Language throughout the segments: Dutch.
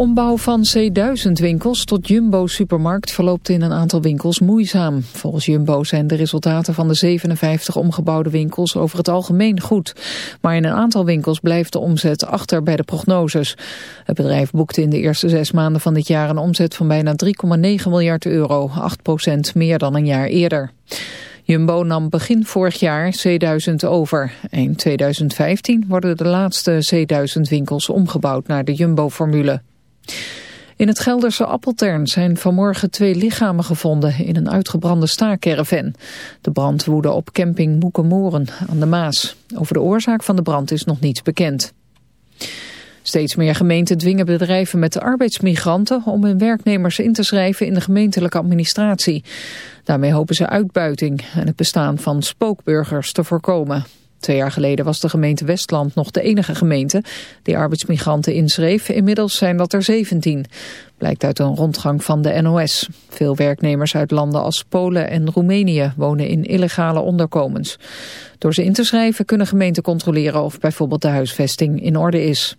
ombouw van C1000-winkels tot Jumbo-supermarkt verloopt in een aantal winkels moeizaam. Volgens Jumbo zijn de resultaten van de 57 omgebouwde winkels over het algemeen goed. Maar in een aantal winkels blijft de omzet achter bij de prognoses. Het bedrijf boekte in de eerste zes maanden van dit jaar een omzet van bijna 3,9 miljard euro, 8% meer dan een jaar eerder. Jumbo nam begin vorig jaar C1000 over. In 2015 worden de laatste C1000 winkels omgebouwd naar de Jumbo-formule. In het Gelderse Appeltern zijn vanmorgen twee lichamen gevonden in een uitgebrande staakerven. De brand woedde op camping Moekemoren aan de Maas. Over de oorzaak van de brand is nog niets bekend. Steeds meer gemeenten dwingen bedrijven met arbeidsmigranten om hun werknemers in te schrijven in de gemeentelijke administratie. Daarmee hopen ze uitbuiting en het bestaan van spookburgers te voorkomen. Twee jaar geleden was de gemeente Westland nog de enige gemeente die arbeidsmigranten inschreef. Inmiddels zijn dat er 17. Blijkt uit een rondgang van de NOS. Veel werknemers uit landen als Polen en Roemenië wonen in illegale onderkomens. Door ze in te schrijven kunnen gemeenten controleren of bijvoorbeeld de huisvesting in orde is.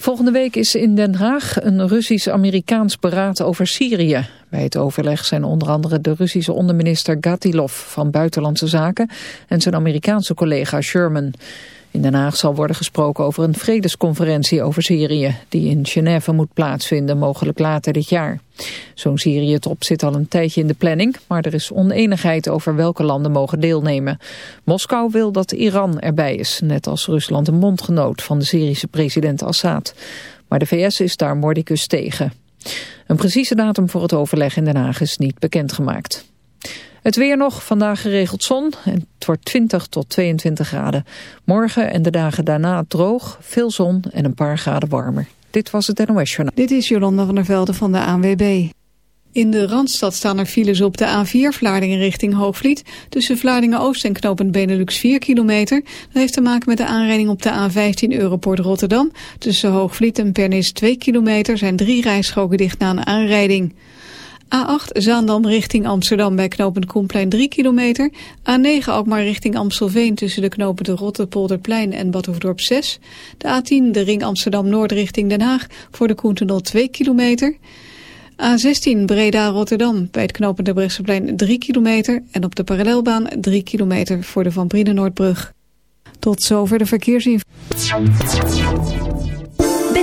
Volgende week is in Den Haag een Russisch-Amerikaans beraad over Syrië. Bij het overleg zijn onder andere de Russische onderminister Gatilov van Buitenlandse Zaken en zijn Amerikaanse collega Sherman. In Den Haag zal worden gesproken over een vredesconferentie over Syrië... die in Genève moet plaatsvinden, mogelijk later dit jaar. Zo'n Syrië-top zit al een tijdje in de planning... maar er is oneenigheid over welke landen mogen deelnemen. Moskou wil dat Iran erbij is, net als Rusland een bondgenoot... van de Syrische president Assad. Maar de VS is daar mordicus tegen. Een precieze datum voor het overleg in Den Haag is niet bekendgemaakt. Het weer nog, vandaag geregeld zon en het wordt 20 tot 22 graden. Morgen en de dagen daarna droog, veel zon en een paar graden warmer. Dit was het NOS Journaal. Dit is Jolanda van der Velde van de ANWB. In de Randstad staan er files op de A4 Vlaardingen richting Hoogvliet. Tussen Vlaardingen-Oost en knooppunt Benelux 4 kilometer. Dat heeft te maken met de aanrijding op de A15 Europort Rotterdam. Tussen Hoogvliet en Pernis 2 kilometer zijn drie rijstroken dicht na een aanrijding. A8 Zaandam richting Amsterdam bij knooppunt Koenplein 3 kilometer. A9 Alkmaar richting Amstelveen tussen de knopen de Rotterpolderplein en Badhoefdorp 6. De A10 de ring Amsterdam-Noord richting Den Haag voor de Koentunnel 2 kilometer. A16 Breda-Rotterdam bij het knooppunt de Brechtseplein 3 kilometer. En op de parallelbaan 3 kilometer voor de Van Brienen-Noordbrug. Tot zover de verkeersinformatie.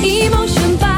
Emotion by Esprit.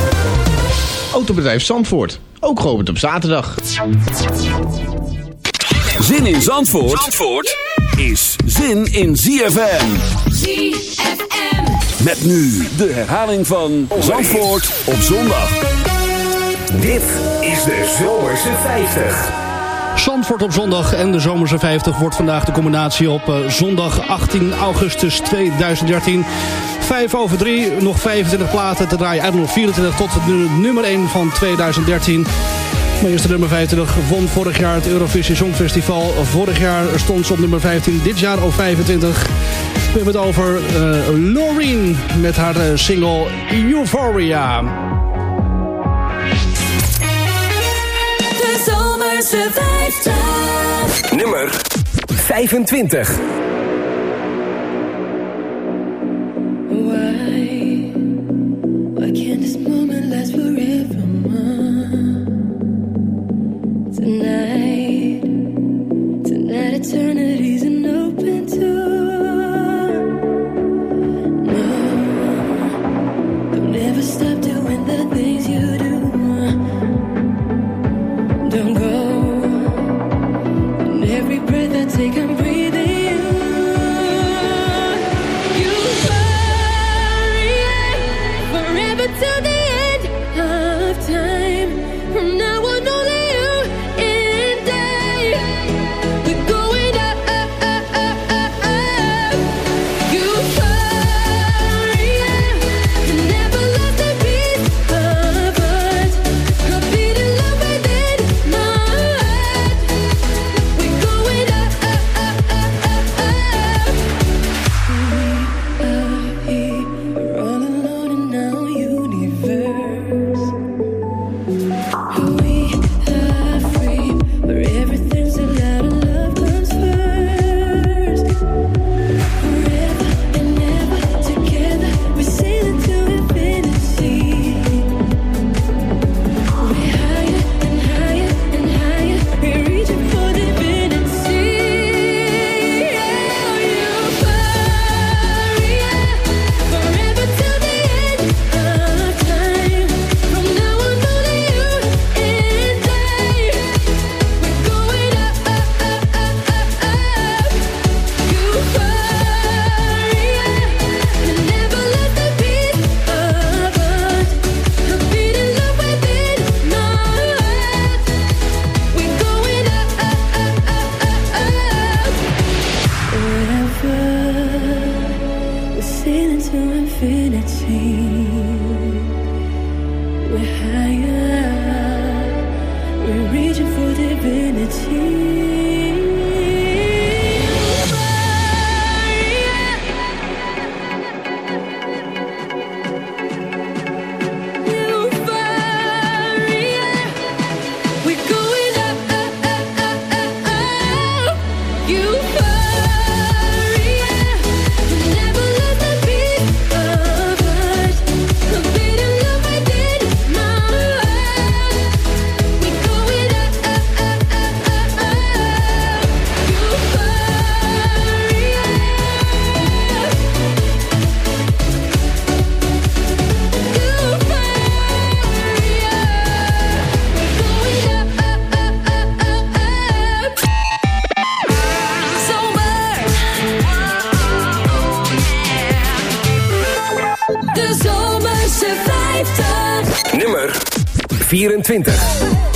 Autobedrijf Zandvoort. Ook geopend op zaterdag. Zin in Zandvoort, is zin in ZFM. ZFM. Met nu de herhaling van Zandvoort op zondag. Dit is de Zomerse 50. Zandvoort op zondag en de Zomerse 50 wordt vandaag de combinatie op eh, zondag 18 augustus 2013. 5 over 3, nog 25 platen te draaien. Eigenlijk 24 tot het nummer 1 van 2013. Maar eerste nummer 25 won vorig jaar het Eurovisie Songfestival. Vorig jaar stond ze op nummer 15, dit jaar op 25. We hebben het over eh, uh, Loreen met haar eh, single Euphoria. Nummer 25. 24.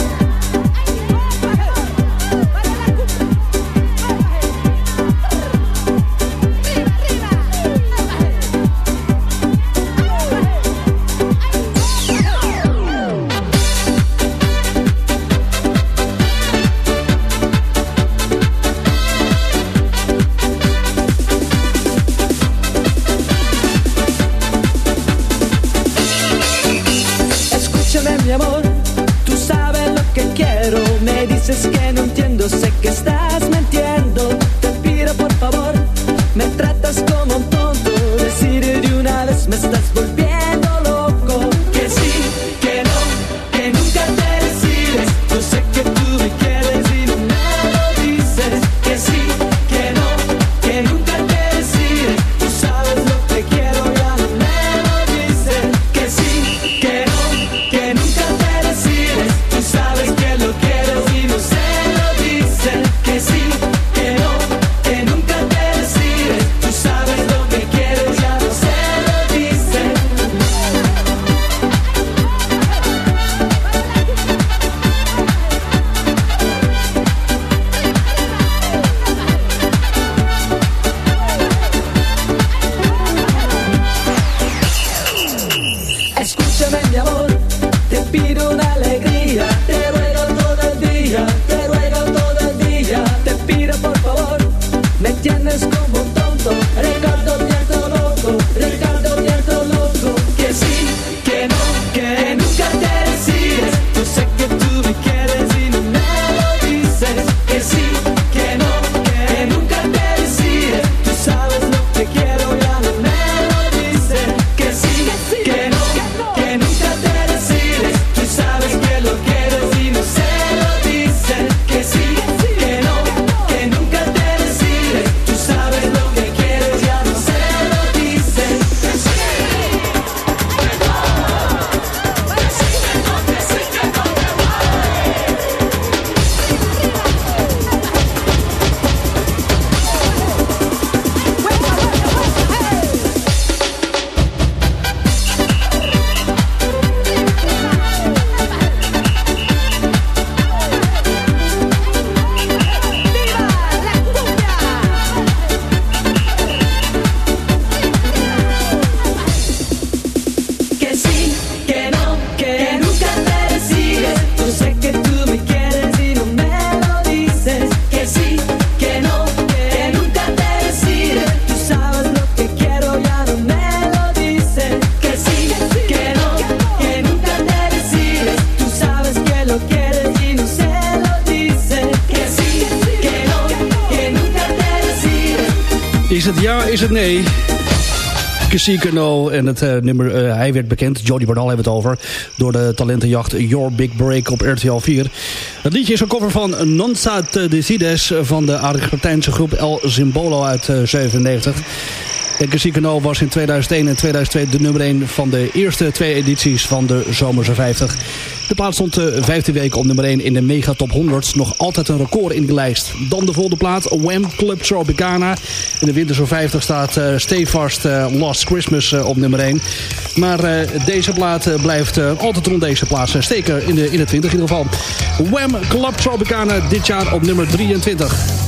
En het eh, nummer, eh, hij werd bekend, Jody Bernal hebben we het over, door de talentenjacht Your Big Break op RTL 4. Het liedje is een cover van Nonsa Decides van de Argentijnse groep El Simbolo uit eh, 97. En Casino was in 2001 en 2002 de nummer 1 van de eerste twee edities van de Zomerse 50. De plaat stond de vijfde week op nummer 1 in de Mega Top 100. Nog altijd een record in de lijst. Dan de volgende plaat, Wham! Club Tropicana. In de Winter 50 staat uh, Stevast uh, Last Christmas op nummer 1. Maar deze plaat blijft altijd rond deze plaats steken in de, in de 20 in ieder geval. Wham! Club Tropicana dit jaar op nummer 23.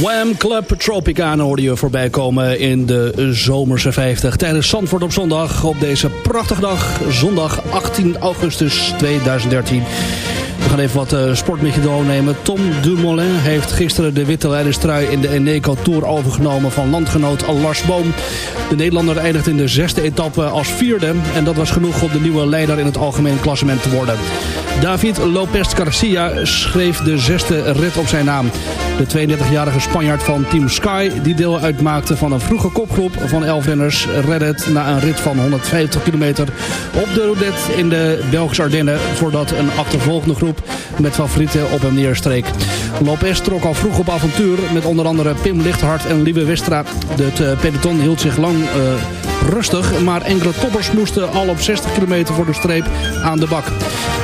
Wham Club Tropicana hoorde je voorbij komen in de Zomerse 50. Tijdens Zandvoort op zondag op deze prachtige dag. Zondag 18 augustus 2013. We gaan even wat eh, sport met je doornemen. Tom Dumoulin heeft gisteren de witte leiderstrui in de Eneco Tour overgenomen van landgenoot Lars Boom. De Nederlander eindigt in de zesde etappe als vierde. En dat was genoeg om de nieuwe leider in het algemeen klassement te worden. David Lopez Garcia schreef de zesde rit op zijn naam. De 32-jarige Spanjaard van Team Sky, die deel uitmaakte van een vroege kopgroep van 11 renners, redde het na een rit van 150 kilometer op de Roudette in de Belgische Ardennen, voordat een achtervolgende groep met favorieten op hem neerstreek. Lopez trok al vroeg op avontuur met onder andere Pim Lichthart en Liebe Westra. Het eh, peloton hield zich lang eh, rustig, maar enkele toppers moesten al op 60 kilometer voor de streep aan de bak.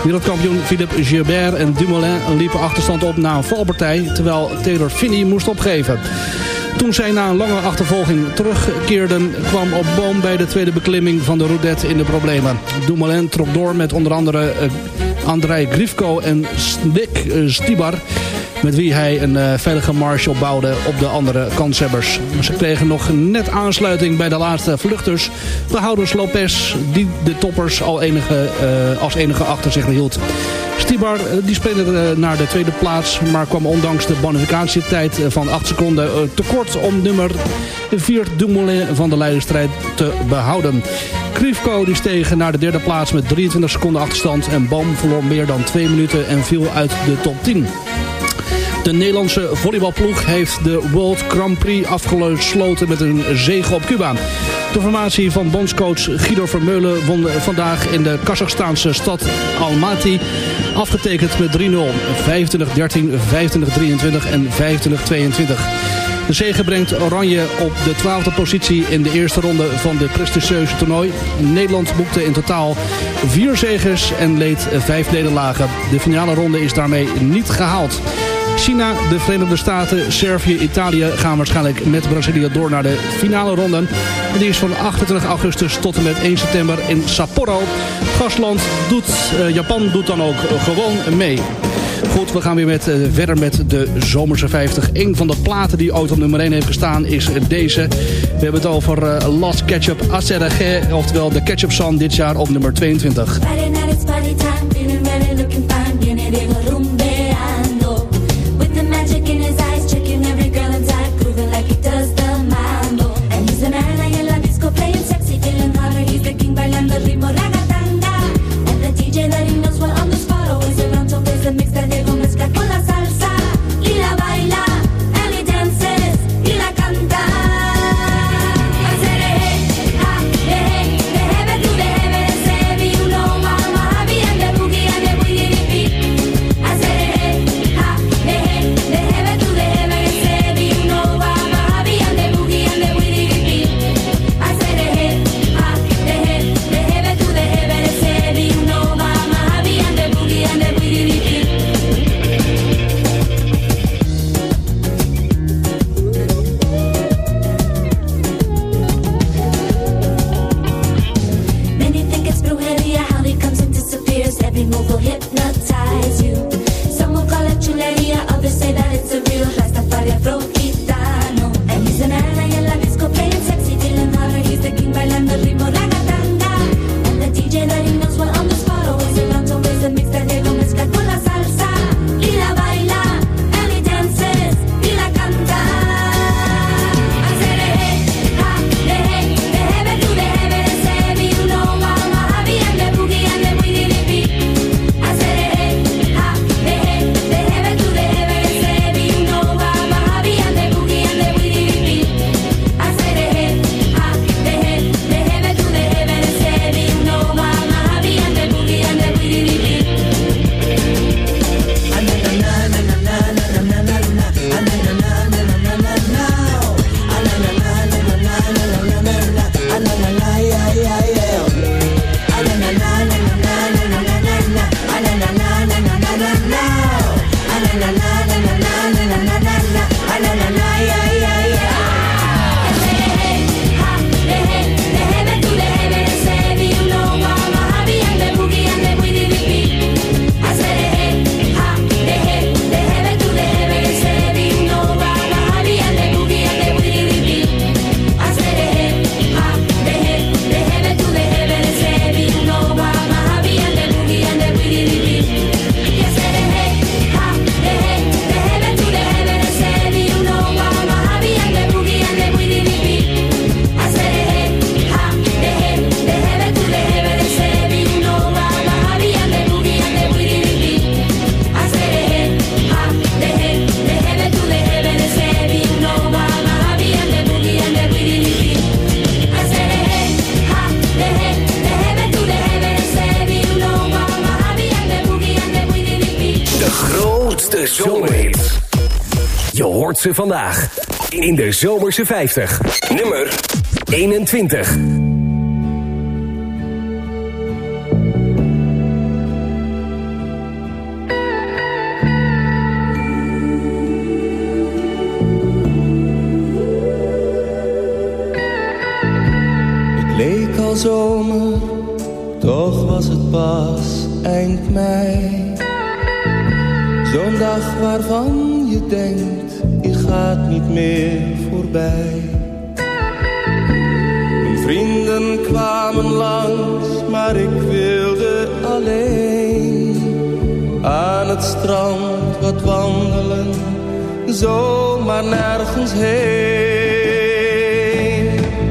Wereldkampioen Philippe Gilbert en Dumoulin liepen achterstand op na een valpartij, terwijl Taylor Finney moest opgeven. Toen zij na een lange achtervolging terugkeerden, kwam op Boom bij de tweede beklimming van de Roudette in de problemen. Dumoulin trok door met onder andere eh, Andrei Grifko en Nick eh, Stibar met wie hij een eh, veilige marge opbouwde op de andere kanshebbers. Ze kregen nog net aansluiting bij de laatste vluchters. Behoudens Lopez, die de toppers al enige, eh, als enige achter zich hield. Stibar eh, die speelde naar de tweede plaats, maar kwam ondanks de bonificatietijd van 8 seconden tekort om nummer 4 Dumoulin van de leiderstrijd te behouden. Krivko die steeg naar de derde plaats met 23 seconden achterstand en Boom verloor meer dan 2 minuten en viel uit de top 10. De Nederlandse volleybalploeg heeft de World Grand Prix afgesloten met een zege op Cuba. De formatie van bondscoach Guido Vermeulen won vandaag in de Kazachstaanse stad Almaty. Afgetekend met 3-0, 25-13, 25-23 en 25-22. De zege brengt Oranje op de 12e positie in de eerste ronde van de prestigieuze toernooi. Nederland boekte in totaal vier zegens en leed vijf nederlagen. De finale ronde is daarmee niet gehaald. China, de Verenigde Staten, Servië, Italië gaan waarschijnlijk met Brazilië door naar de finale ronde. Die is van 28 augustus tot en met 1 september in Sapporo. Gastland doet, eh, Japan doet dan ook gewoon mee. Goed, we gaan weer met, eh, verder met de Zomerse 50. Een van de platen die ooit op nummer 1 heeft gestaan is deze. We hebben het over eh, Last Ketchup Acerage, oftewel de Ketchup Song dit jaar op nummer 22. Ze vandaag in de Zomerse 50. Nummer 21. Het leek al zomer, toch was het pas eind mei. Zo'n dag waarvan je denkt, gaat niet meer voorbij. Mijn vrienden kwamen langs, maar ik wilde alleen. Aan het strand wat wandelen, zomaar nergens heen.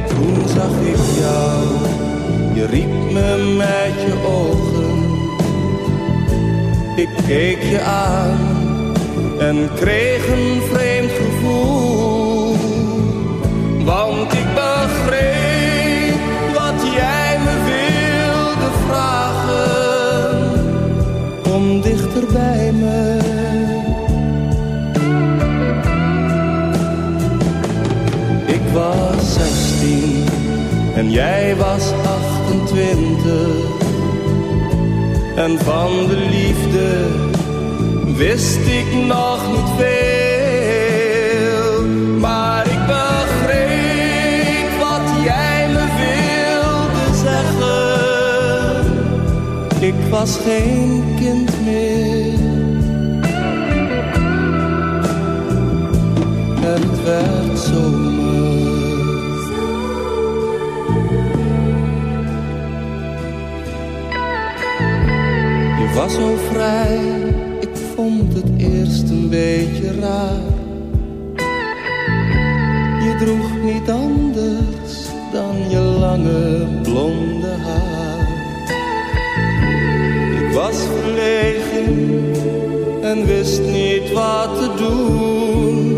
Toen zag ik jou, je riep me met je ogen. Ik keek je aan en kreeg een vreemd gevoel. Want ik begreep wat jij me wilde vragen. Kom dichter bij me. Ik was 16 en jij was 28. En van de liefde wist ik nog niet veel. Was geen kind meer. Het werd zomer. Je was zo vrij, ik vond het eerst een beetje raar. Je droeg niet anders dan je lange blonde haar. Was verlegen en wist niet wat te doen.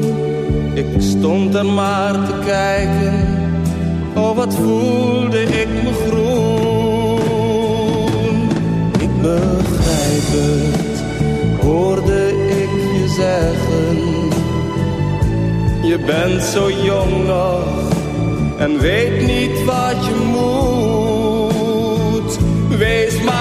Ik stond er maar te kijken, oh wat voelde ik me groen. Ik begrijp het, hoorde ik je zeggen. Je bent zo jong nog en weet niet wat je moet. Wees maar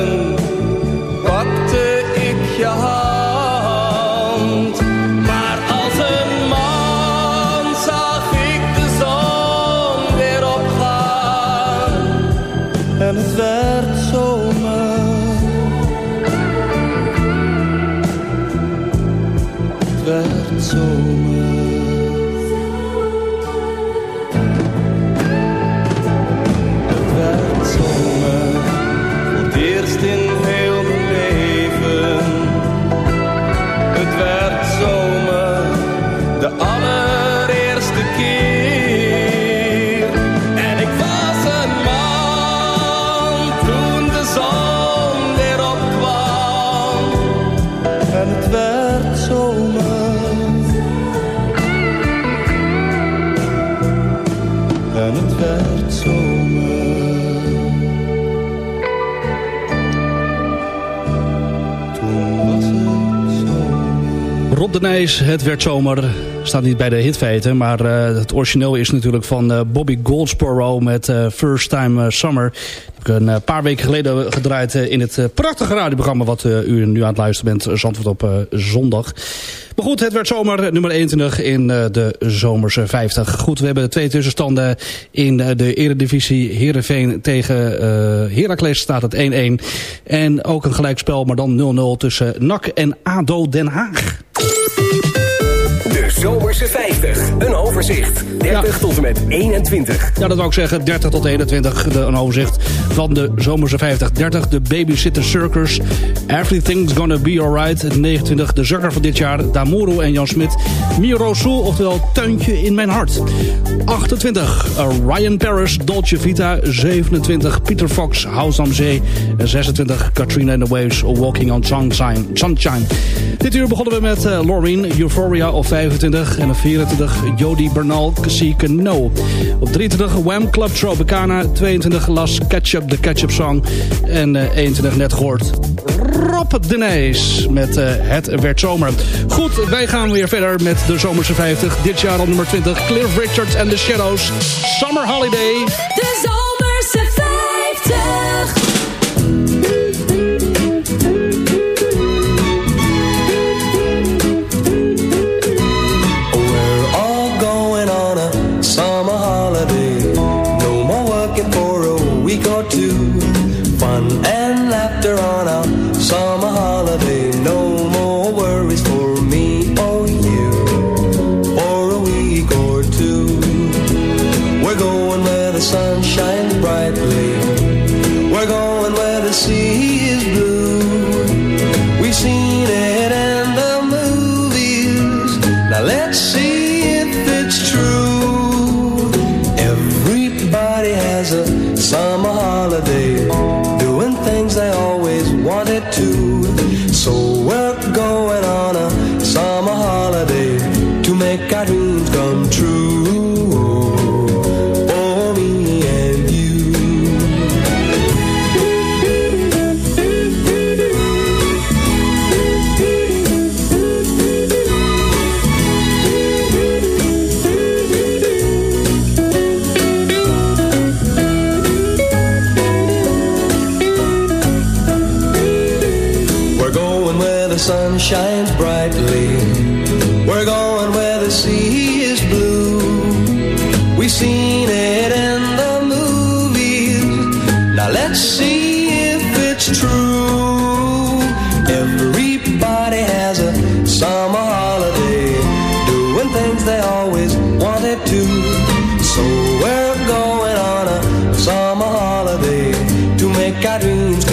het werd zomer. Staat niet bij de hitfeiten, maar eh, het origineel is natuurlijk van eh, Bobby Goldsboro met eh, First Time Summer. Heb ik een eh, paar weken geleden gedraaid in het prachtige radioprogramma wat u nu aan het luisteren bent, Zandvoort op zondag. Maar goed, het werd zomer nummer 21 in de zomerse 50. Goed, we hebben twee tussenstanden in de eredivisie. Heerenveen tegen eh Heracles staat het 1-1. En ook een gelijkspel, maar dan 0-0 tussen NAC en ADO Den Haag. Zomerse 50. Een overzicht. 30 tot en met 21. Ja, dat wou ik zeggen. 30 tot 21. De, een overzicht van de Zomerse 50. 30, de Babysitter Circus. Everything's Gonna Be Alright. 29, de zanger van dit jaar. Damoro en Jan Smit. Miro Soul, oftewel Tuintje in mijn hart. 28, uh, Ryan Paris, Dolce Vita. 27, Peter Fox, House am Zee. En 26, Katrina and the Waves, Walking on Sunshine. Sunshine. Dit uur begonnen we met uh, Laureen, Euphoria op 25. En op 24, Jody Bernal, Seek No. Op 23, Wham Club Tropicana. 22, Las Ketchup, de Ketchup Song. En uh, 21 net gehoord. Rob de Nijs met uh, Het werd zomer. Goed, wij gaan weer verder met de Zomerse 50. Dit jaar op nummer 20, Cliff Richards and the Shadows. Summer Holiday. De Zomerse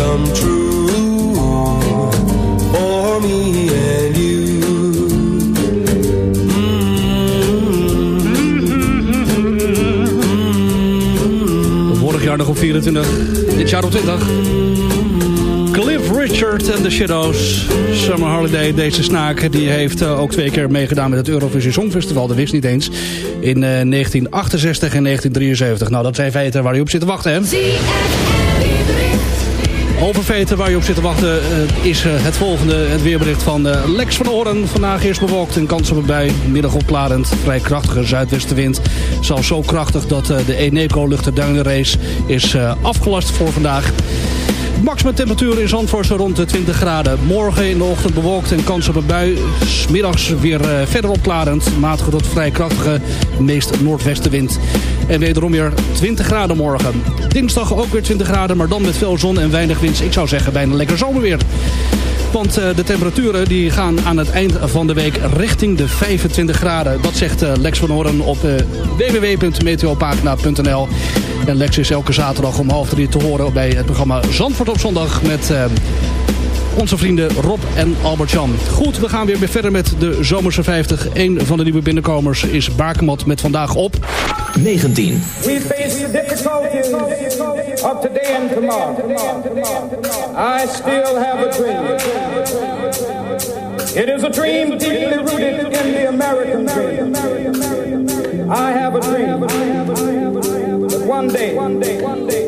come true. For me and you. Vorig jaar nog op 24. Dit jaar op 20. Cliff Richard en de Shadows. Summer Holiday, deze snaak, die heeft eh, ook twee keer meegedaan met het Eurovisie Songfestival. Dat wist niet eens. In eh, 1968 en 1973. Nou, dat zijn feiten waar je op zit te wachten, hè? Over feiten waar je op zit te wachten eh, is eh, het volgende. Het weerbericht van eh, Lex van Oren. Vandaag eerst bewolkt en kans op een bui. Middag opklarend. Vrij krachtige zuidwestenwind. Zelfs zo krachtig dat de Eneco luchterduinenrace is afgelast voor vandaag. Maximum temperatuur in Zandvoort rond de 20 graden. Morgen in de ochtend bewolkt en kans op een bui. Smiddags weer verder opklarend. Matige tot vrij krachtige, meest noordwestenwind. En wederom weer 20 graden morgen. Dinsdag ook weer 20 graden, maar dan met veel zon en weinig wind. Ik zou zeggen bijna lekker zomerweer. Want eh, de temperaturen die gaan aan het eind van de week richting de 25 graden. Dat zegt eh, Lex van Horen op uh, www.meteopagina.nl. En Lex is elke zaterdag om half drie te horen bij het programma Zandvoort op zondag met... eh, onze vrienden Rob en Albert-Jan. Goed, we gaan weer verder met de Zomerse 50. Een van de nieuwe binnenkomers is Bakermat met vandaag op 19. We face the difficulties of today and tomorrow. I still have a dream. It is a dream deeply rooted in the American dream. I have a dream that one day this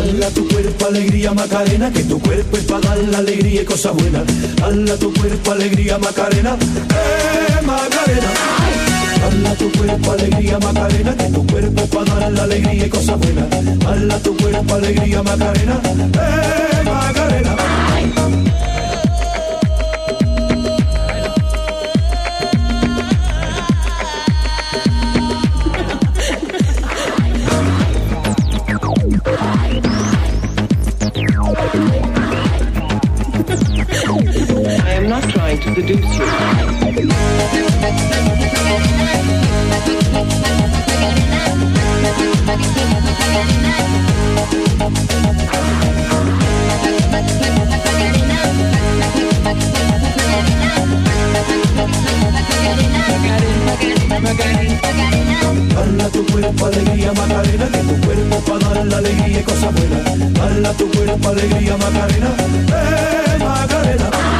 Hala tu cuerpo alegría Macarena, que tu cuerpo es para dar la alegría y cosas buenas. Hala tu cuerpo alegría Macarena, eh Macarena. Hala tu cuerpo alegría Macarena, que tu cuerpo es para dar la alegría y cosas buenas. Hala tu cuerpo alegría Macarena, eh Macarena. Alegría Macarena, eh Macarena.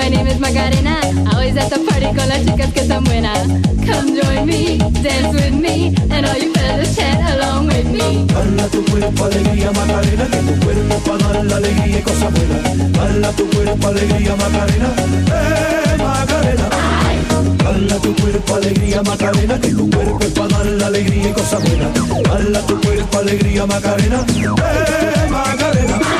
my name is Macarena. Always at the party con las chicas que están buenas. Come join me, dance with me, and all you fellas chat along with me. Hala tu cuerpo alegría Macarena, que tu cuerpo para dar la alegría y cosas buenas. Hala tu cuerpo alegría Macarena, eh Macarena. Dala tu cuerpo alegría Macarena, que tu cuerpo es para dar la alegría y cosas buenas. Dala tu cuerpo alegría Macarena, eh Macarena.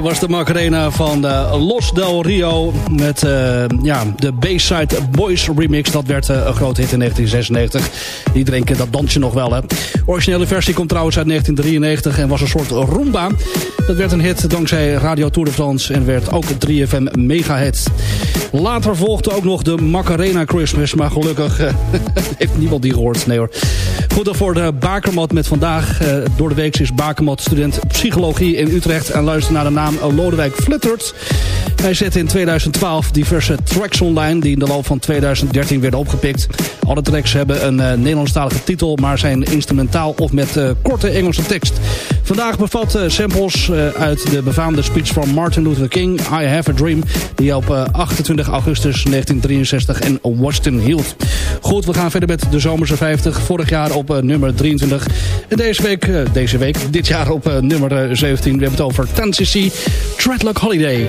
Dat was de Macarena van eh, Los Del Rio met eh, ja, de Bayside Boys remix. Dat werd eh, een grote hit in 1996. Iedereen kent dat dansje nog wel, hè. Originele versie komt trouwens uit 1993 en was een soort rumba. Dat werd een hit dankzij Radio Tour de France en werd ook een 3FM mega-hit. Later volgde ook nog de Macarena Christmas, maar gelukkig eh, heeft niemand die gehoord. Nee hoor. Goed dan voor de Bakermat met vandaag. Eh, door de week is Bakermat student psychologie in Utrecht en luistert naar de naam Lodewijk Fluttert. Hij zette in 2012 diverse tracks online die in de loop van 2013 werden opgepikt. Alle tracks hebben een eh, Nederlandstalige titel, maar zijn instrumentaal of met eh, korte Engelse tekst. Vandaag bevat eh, samples eh, uit de befaamde speech van Martin Luther King, I Have a Dream, die op eh, 28 augustus 1963 in Washington hield. Goed, we gaan verder met de Zomerse 50. Vorig jaar op eh, nummer 23. En deze week, eh, deze week, dit jaar op eh, nummer eh, 17. We hebben het over 10cc Treadlock Holiday.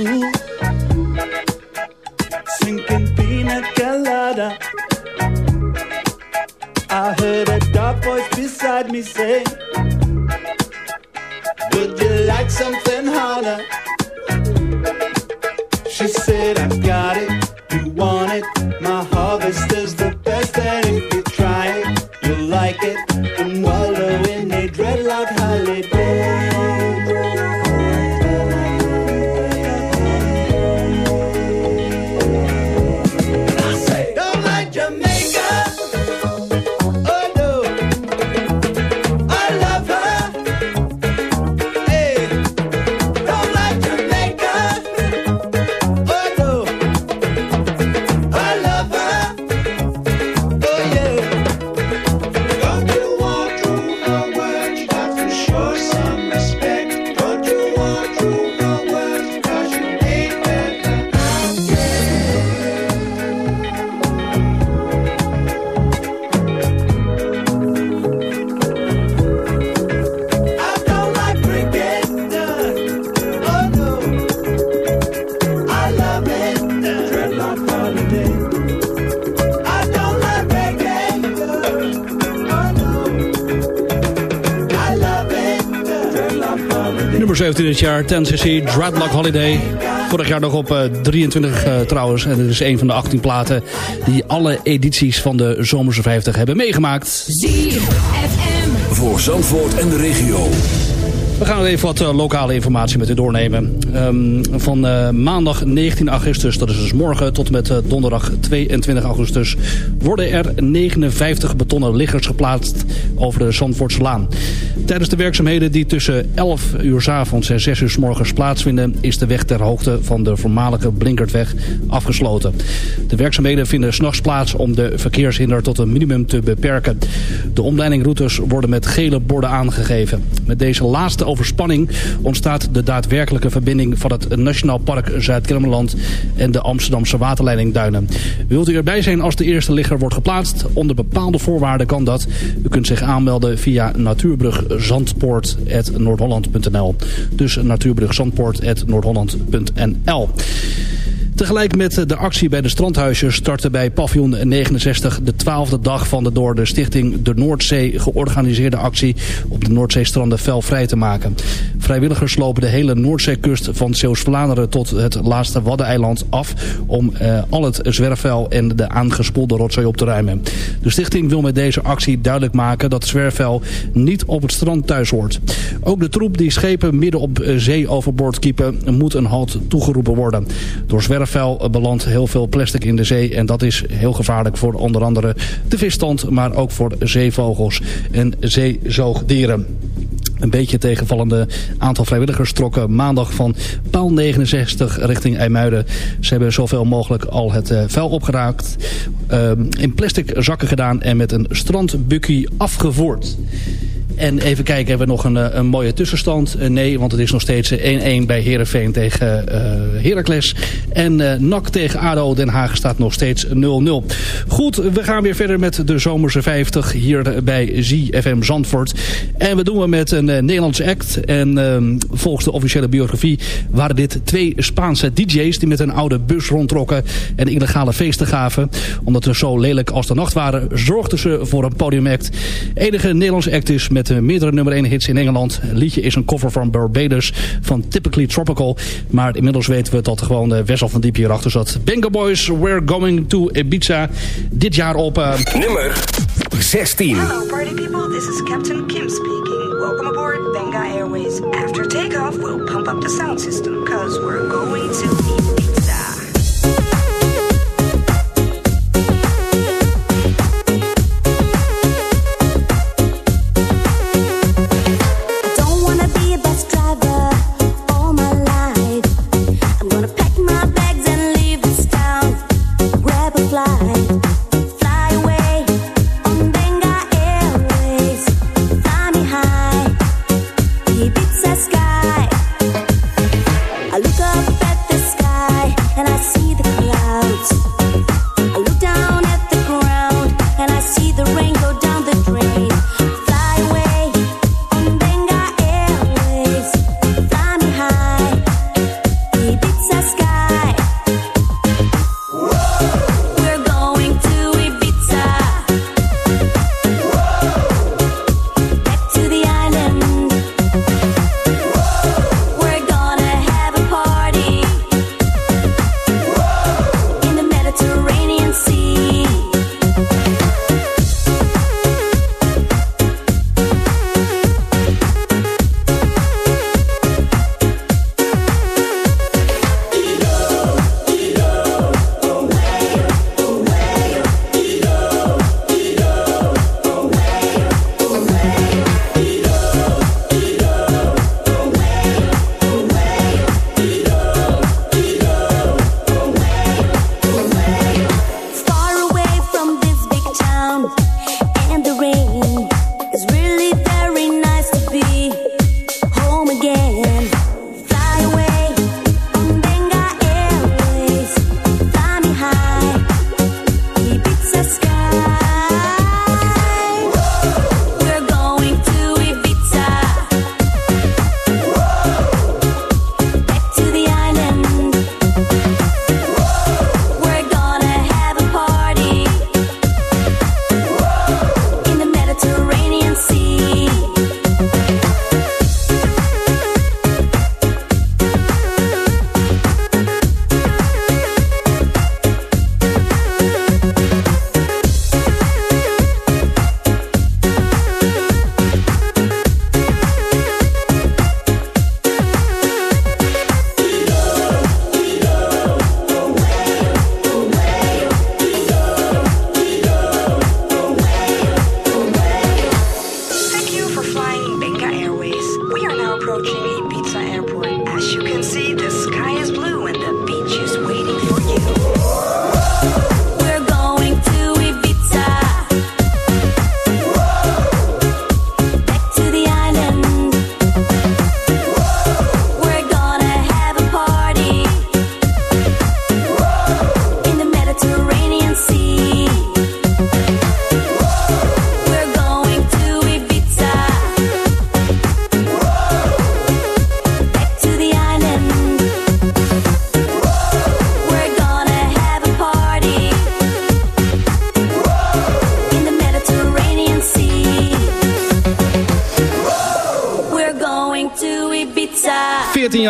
Ooh. 17 dit jaar. 10cc Dreadlock Holiday. Vorig jaar nog op eh, 23 eh, trouwens. En dit is een van de 18 platen die alle edities van de Zomerse 50 hebben meegemaakt. Voor Zandvoort en de regio. We gaan even wat eh, lokale informatie met u doornemen. Ehm, van eh, maandag 19 augustus, dat is dus morgen, tot met eh, donderdag 22 augustus... worden er 59 betonnen liggers geplaatst over de Zandvoortse Laan. Tijdens de werkzaamheden die tussen 11 uur s avonds en 6 uur s morgens plaatsvinden... is de weg ter hoogte van de voormalige Blinkertweg afgesloten. De werkzaamheden vinden s'nachts plaats om de verkeershinder tot een minimum te beperken. De omleidingroutes worden met gele borden aangegeven. Met deze laatste overspanning ontstaat de daadwerkelijke verbinding van het Nationaal Park Zuid-Kennemerland en de Amsterdamse waterleiding Duinen. Wilt u erbij zijn als de eerste ligger wordt geplaatst? Onder bepaalde voorwaarden kan dat. U kunt zich aanmelden via natuurbrugzandpoort.noordholland.nl Dus natuurbrugzandpoort.noordholland.nl Tegelijk met de actie bij de strandhuisjes startte bij paviljoen 69 de twaalfde dag van de door de stichting De Noordzee georganiseerde actie op de Noordzeestranden fel vrij te maken. Vrijwilligers lopen de hele Noordzeekust van Zeeuws-Vlaanderen tot het laatste Waddeneiland af om eh, al het zwerfvuil en de aangespoelde rotzooi op te ruimen. De stichting wil met deze actie duidelijk maken dat zwerfvuil niet op het strand thuis hoort. Ook de troep die schepen midden op eh, zee overboord kiepen moet een halt toegeroepen worden. Door zwerfvuil belandt heel veel plastic in de zee en dat is heel gevaarlijk voor onder andere de visstand, maar ook voor zeevogels en zeezoogdieren. Een beetje tegenvallende aantal vrijwilligers trokken maandag van paal 69 richting IJmuiden. Ze hebben zoveel mogelijk al het eh, vuil opgeraakt, eh, in plastic zakken gedaan en met een strandbukkie afgevoerd. En even kijken, hebben we nog een, eh, een mooie tussenstand? Eh, nee, want het is nog steeds eh, 1-1 bij Heerenveen tegen uh, Heracles. En uh, NAC tegen ADO Den Haag staat nog steeds 0-0. Goed, we gaan weer verder met de Zomerse 50 hier bij ZFM Zandvoort. En we doen we met een Nederlandse act. En uh, volgens de officiële biografie waren dit twee Spaanse DJ's... die met een oude bus rondtrokken en illegale feesten gaven. Omdat ze zo lelijk als de nacht waren, zorgden ze voor een podiumact. Enige Nederlandse act is met meerdere nummer 1 hits in Engeland. Het liedje is een cover van Barbados van Typically Tropical. Maar inmiddels weten we dat er gewoon de Wessel van Diep hierachter zat. Bingo Boys, We're Going to Ibiza. Dit jaar op... Uh... Nummer 16. Hello, party people. This is Captain Kim speaking. Welcome aboard Benga Airways. After takeoff, we'll pump up the sound system, cause we're going to Ibiza.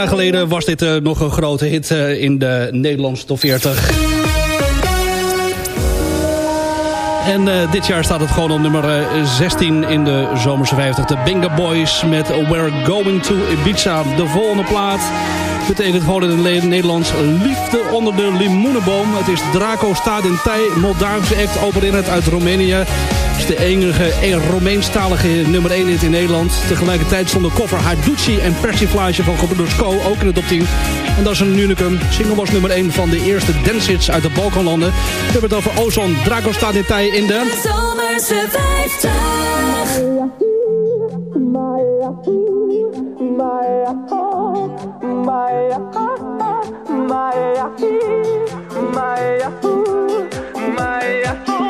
Jaar geleden was dit eh, nog een grote hit eh, in de Nederlandse top 40. En eh, dit jaar staat het gewoon op nummer eh, 16 in de Zomerse 50. De Bingo Boys met We're Going to Ibiza. De volgende plaat betekent gewoon in het Nederlands Liefde onder de limoenenboom. Het is Draco Staat in Tij, Moldavische act, opererend uit Roemenië. Het is de enige eh, Roemeenstalige nummer 1 hit in Nederland. Tegelijkertijd stonden koffer Haducci en Persiflage van Gebroeders Co. ook in de top 10. En dat is een unicum. Single was nummer 1 van de eerste dance hits uit de Balkanlanden. We hebben het over Ozon. Draco Staat in Tij in de... Zomerse 50. Alo?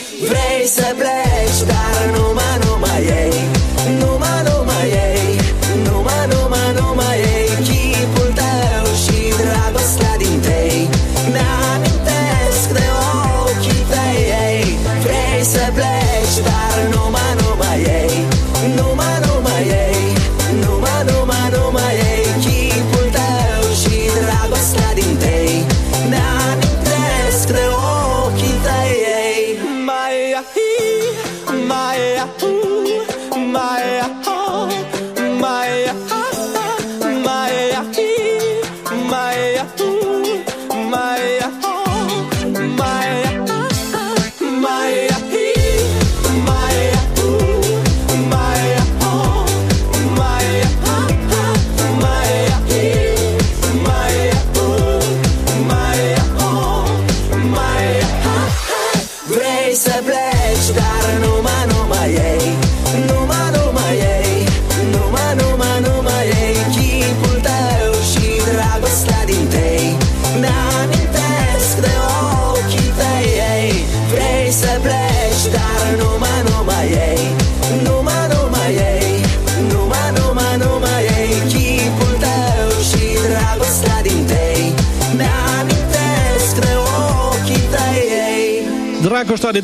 Vrei să pleci, dar numai, numai ei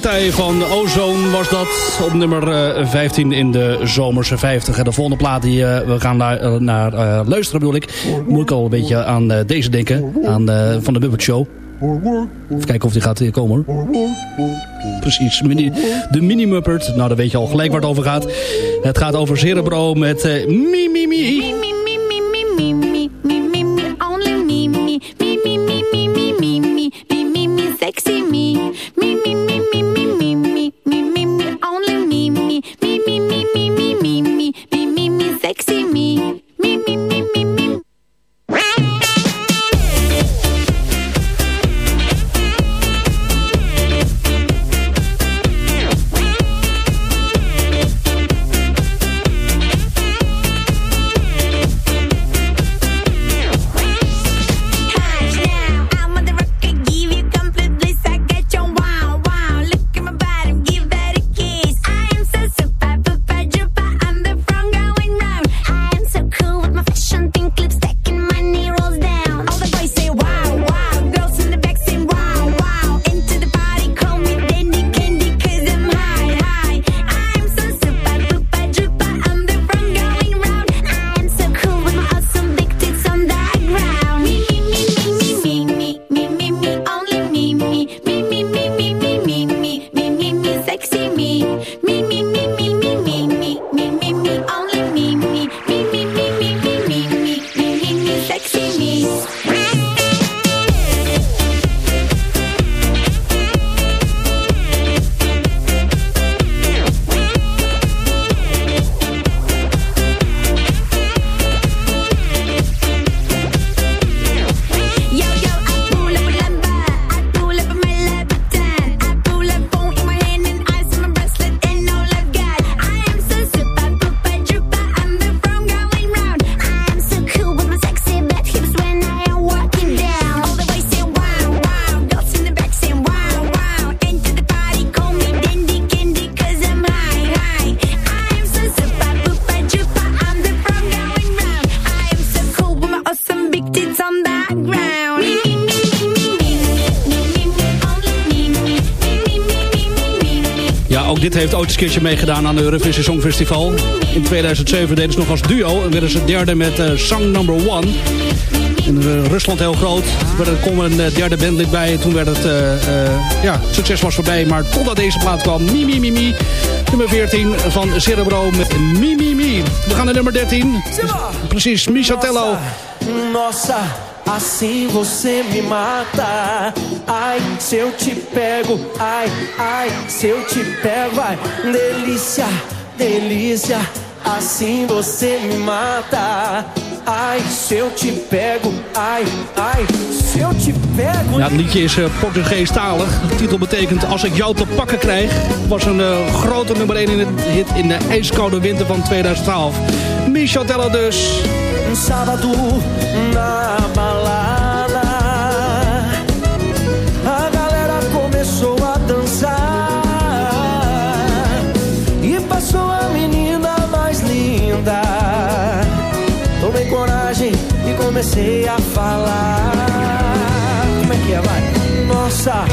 Tij van Ozone was dat op nummer eh, 15 in de zomerse 50. En de volgende plaat die eh, we gaan naar, eh, naar eh, luisteren bedoel ik. Moet ik al een beetje aan eh, deze denken. Aan eh, van de Muppet Show. Even kijken of die gaat hier komen. Precies, de Mini Muppet. Nou, dan weet je al gelijk waar het over gaat. Het gaat over Cerebro met eh, Mi keertje meegedaan aan de Eurovisie Songfestival. In 2007 deden ze nog als duo en werden ze derde met eh, Song Number One. In eh, Rusland heel groot. Er kwam een eh, derde bandlid bij. Toen werd het, ja, succes was voorbij. Maar totdat deze plaat kwam, Mi Mi Mi Mi. Nummer 14 van Cerebro met Mi Mi. We gaan naar nummer 13. Precies, Michatello. Nossa, assim você me mata. Ai, se eu te pego, ai, ai, se eu te pego, ai, delícia, delícia. Assim você me mata. Ai, se eu te pego, ai, ai, se eu te pego. Ja, het liedje is uh, Portugees-talig. De titel betekent Als ik jou te pakken krijg. Was een uh, grote nummer 1 in het hit in de ijskoude winter van 2012. Michatello dus. Um sábado na balada. Comecei a falar. Como é que é, vai? Nossa,